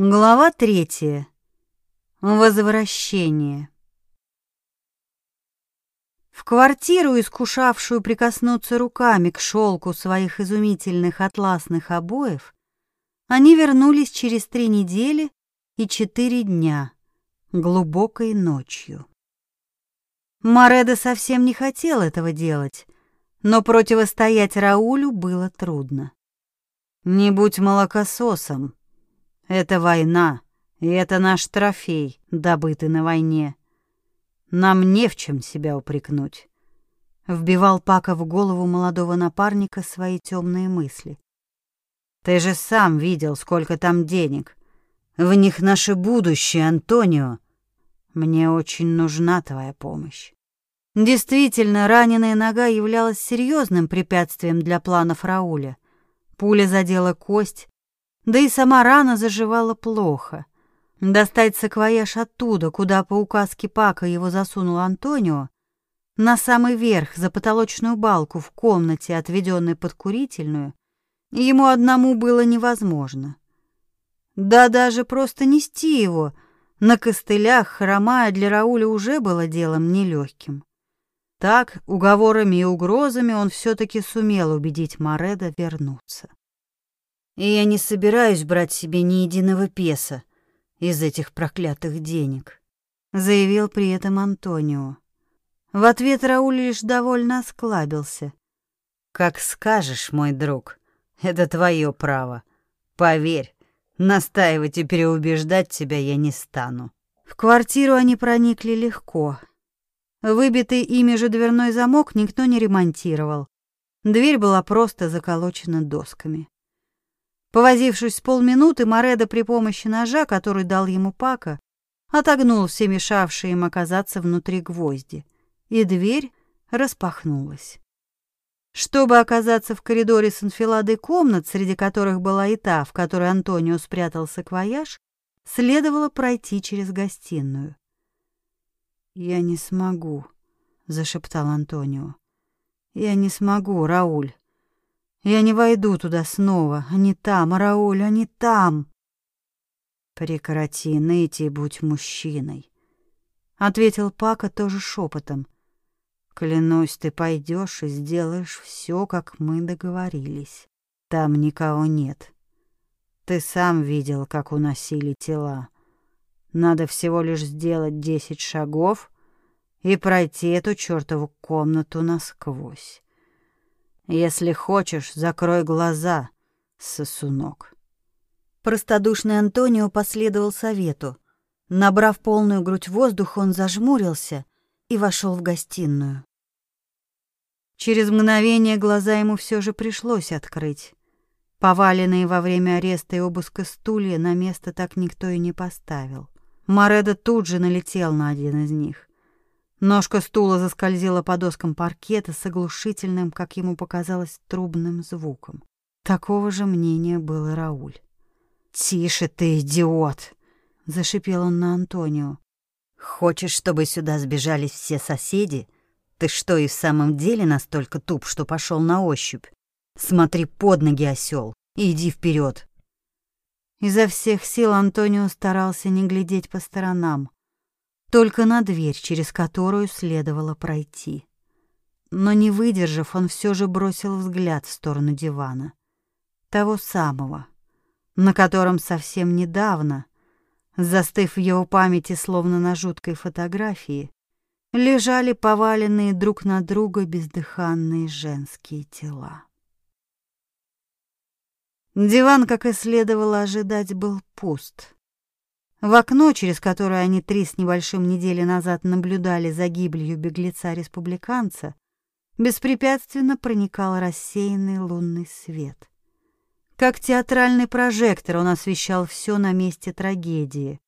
Глава третья. Возвращение. В квартиру, искушавшую прикоснуться руками к шелку своих изумительных атласных обоев, они вернулись через три недели и четыре дня, глубокой ночью. Мореда совсем не хотел этого делать, но противостоять Раулю было трудно. «Не будь молокососом», это война, и это наш трофей, добытый на войне. Нам не в чем себя упрекнуть. Вбивал Пака в голову молодого напарника свои темные мысли. Ты же сам видел, сколько там денег. В них наше будущее, Антонио. Мне очень нужна твоя помощь. Действительно, раненая нога являлась серьезным препятствием для планов Рауля. Пуля задела кость, да и сама рана заживала плохо. Достать саквояж оттуда, куда по указке Пака его засунул Антонио, на самый верх, за потолочную балку в комнате, отведенной под курительную, ему одному было невозможно. Да даже просто нести его на костылях, хромая, для Рауля уже было делом нелегким. Так, уговорами и угрозами он все-таки сумел убедить Мореда вернуться. И я не собираюсь брать себе ни единого песа из этих проклятых денег, заявил при этом Антонио. В ответ Рауль лишь довольно осклабился. Как скажешь, мой друг, это твое право. Поверь, настаивать и переубеждать тебя я не стану. В квартиру они проникли легко. Выбитый ими же дверной замок никто не ремонтировал. Дверь была просто заколочена досками. Повозившись с полминуты, Мореда при помощи ножа, который дал ему Пака, отогнул все мешавшие им оказаться внутри гвозди, и дверь распахнулась. Чтобы оказаться в коридоре с анфиладой комнат, среди которых была и та, в которой Антонио спрятал саквояж, следовало пройти через гостиную. «Я не смогу», — зашептал Антонио. «Я не смогу, Рауль. Я не войду туда снова. Они там, Рауль, они там. Прекрати ныть и будь мужчиной, ответил Пака тоже шепотом. Клянусь, ты пойдешь и сделаешь все, как мы договорились. Там никого нет. Ты сам видел, как уносили тела. Надо всего лишь сделать десять шагов и пройти эту чертову комнату насквозь. Если хочешь, закрой глаза, сосунок. Простодушный Антонио последовал совету. Набрав полную грудь воздуха, он зажмурился и вошел в гостиную. Через мгновение глаза ему все же пришлось открыть. Поваленные во время ареста и обыска стулья на место так никто и не поставил. Мореда тут же налетел на один из них. Ножка стула заскользила по доскам паркета с оглушительным, как ему показалось, трубным звуком. Такого же мнения был и Рауль. «Тише ты, идиот!» — зашипел он на Антонио. «Хочешь, чтобы сюда сбежались все соседи? Ты что, и в самом деле настолько туп, что пошел на ощупь? Смотри под ноги, осел, и иди вперед!» Изо всех сил Антонио старался не глядеть по сторонам только на дверь, через которую следовало пройти. Но не выдержав, он все же бросил взгляд в сторону дивана, того самого, на котором совсем недавно, застыв в его памяти словно на жуткой фотографии, лежали поваленные друг на друга бездыханные женские тела. Диван, как и следовало ожидать, был пуст. В окно, через которое они три с небольшим недели назад наблюдали за гибелью беглеца-республиканца, беспрепятственно проникал рассеянный лунный свет. Как театральный прожектор он освещал все на месте трагедии.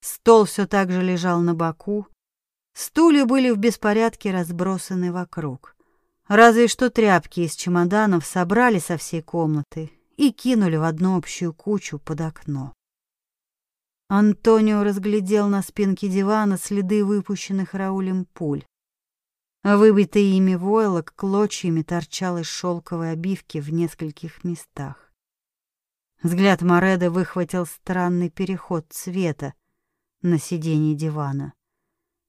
Стол все так же лежал на боку, стулья были в беспорядке разбросаны вокруг. Разве что тряпки из чемоданов собрали со всей комнаты и кинули в одну общую кучу под окно. Антонио разглядел на спинке дивана следы выпущенных Раулем пуль. Выбитый ими войлок клочьями торчал из шелковой обивки в нескольких местах. Взгляд Мореда выхватил странный переход цвета на сиденье дивана.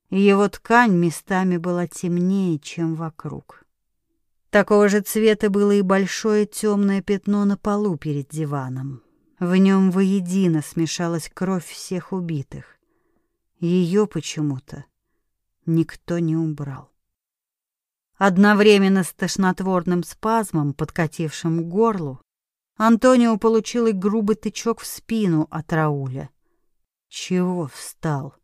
Его ткань местами была темнее, чем вокруг. Такого же цвета было и большое темное пятно на полу перед диваном. В нем воедино смешалась кровь всех убитых. Ее почему-то никто не убрал. Одновременно с тошнотворным спазмом, подкатившим к горлу, Антонио получил и грубый тычок в спину от Рауля. Чего встал?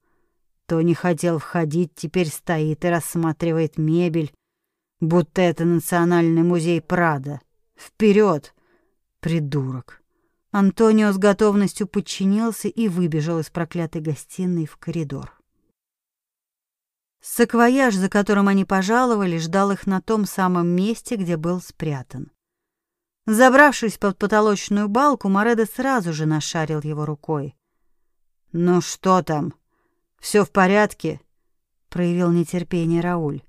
То не хотел входить, теперь стоит и рассматривает мебель, будто это национальный музей Прада. Вперед, придурок! Антонио с готовностью подчинился и выбежал из проклятой гостиной в коридор. Саквояж, за которым они пожаловали, ждал их на том самом месте, где был спрятан. Забравшись под потолочную балку, Мореда сразу же нашарил его рукой. «Ну что там? Все в порядке?» — проявил нетерпение Рауль.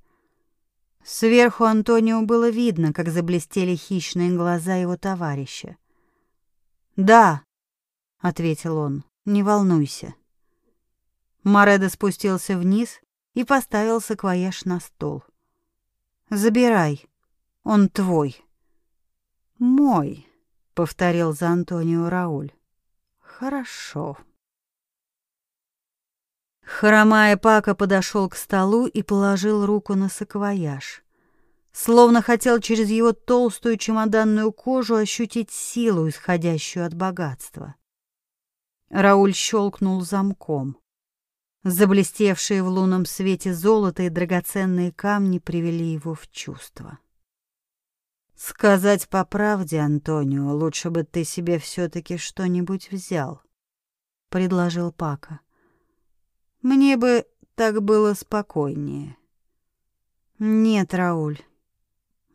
Сверху Антонио было видно, как заблестели хищные глаза его товарища. «Да», — ответил он, — «не волнуйся». Мореда спустился вниз и поставил саквояж на стол. «Забирай, он твой». «Мой», — повторил за Антонио Рауль. «Хорошо». Хромая Пака подошел к столу и положил руку на саквояж. Словно хотел через его толстую чемоданную кожу ощутить силу, исходящую от богатства. Рауль щелкнул замком. Заблестевшие в лунном свете золото и драгоценные камни привели его в чувство. Сказать по правде, Антонио, лучше бы ты себе все таки что-нибудь взял, предложил Пака. Мне бы так было спокойнее. Нет, Рауль.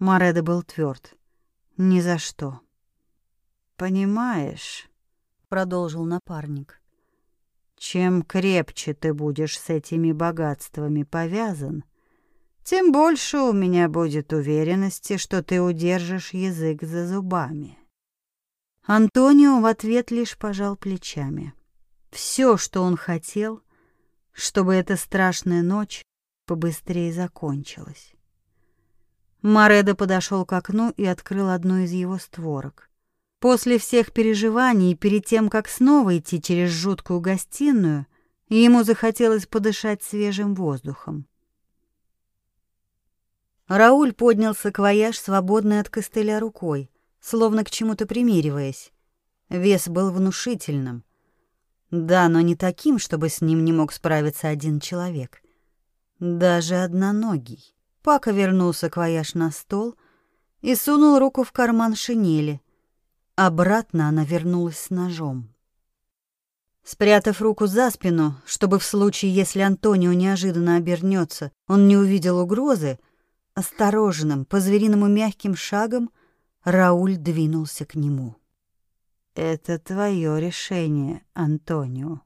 Мореда был тверд. Ни за что. Понимаешь, продолжил напарник. Чем крепче ты будешь с этими богатствами повязан, тем больше у меня будет уверенности, что ты удержишь язык за зубами. Антонио в ответ лишь пожал плечами. Все, что он хотел, чтобы эта страшная ночь побыстрее закончилась. Маредо подошел к окну и открыл одну из его створок. После всех переживаний, перед тем, как снова идти через жуткую гостиную, ему захотелось подышать свежим воздухом. Рауль поднял саквояж, свободный от костыля рукой, словно к чему-то примириваясь. Вес был внушительным. Да, но не таким, чтобы с ним не мог справиться один человек. Даже одноногий. Пака вернул саквояж на стол и сунул руку в карман шинели. Обратно она вернулась с ножом. Спрятав руку за спину, чтобы в случае, если Антонио неожиданно обернется, он не увидел угрозы, Осторожным, по-звериному мягким шагом Рауль двинулся к нему. «Это твое решение, Антонио»,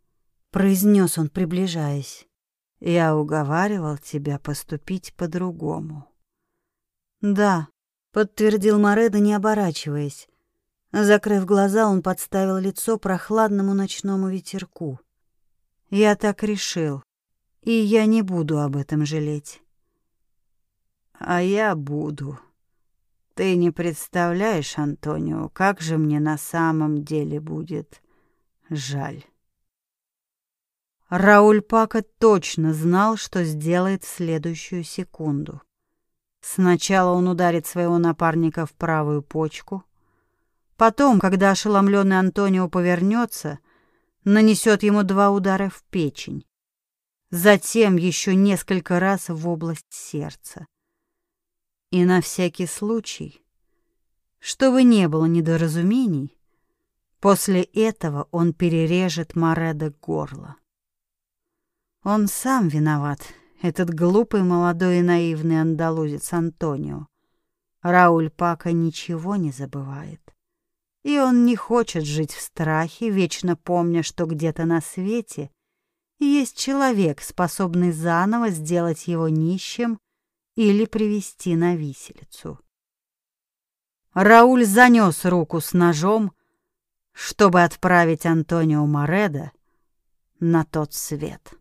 — произнес он, приближаясь. «Я уговаривал тебя поступить по-другому». «Да», — подтвердил Мореда, не оборачиваясь. Закрыв глаза, он подставил лицо прохладному ночному ветерку. «Я так решил, и я не буду об этом жалеть» а я буду. Ты не представляешь, Антонио, как же мне на самом деле будет жаль. Рауль Пака точно знал, что сделает в следующую секунду. Сначала он ударит своего напарника в правую почку, потом, когда ошеломленный Антонио повернется, нанесет ему два удара в печень, затем еще несколько раз в область сердца. И на всякий случай, чтобы не было недоразумений, после этого он перережет Мореда горло. Он сам виноват, этот глупый молодой и наивный андалузец Антонио. Рауль Пака ничего не забывает. И он не хочет жить в страхе, вечно помня, что где-то на свете есть человек, способный заново сделать его нищим или привести на виселицу. Рауль занес руку с ножом, чтобы отправить Антонио Мореда на тот свет.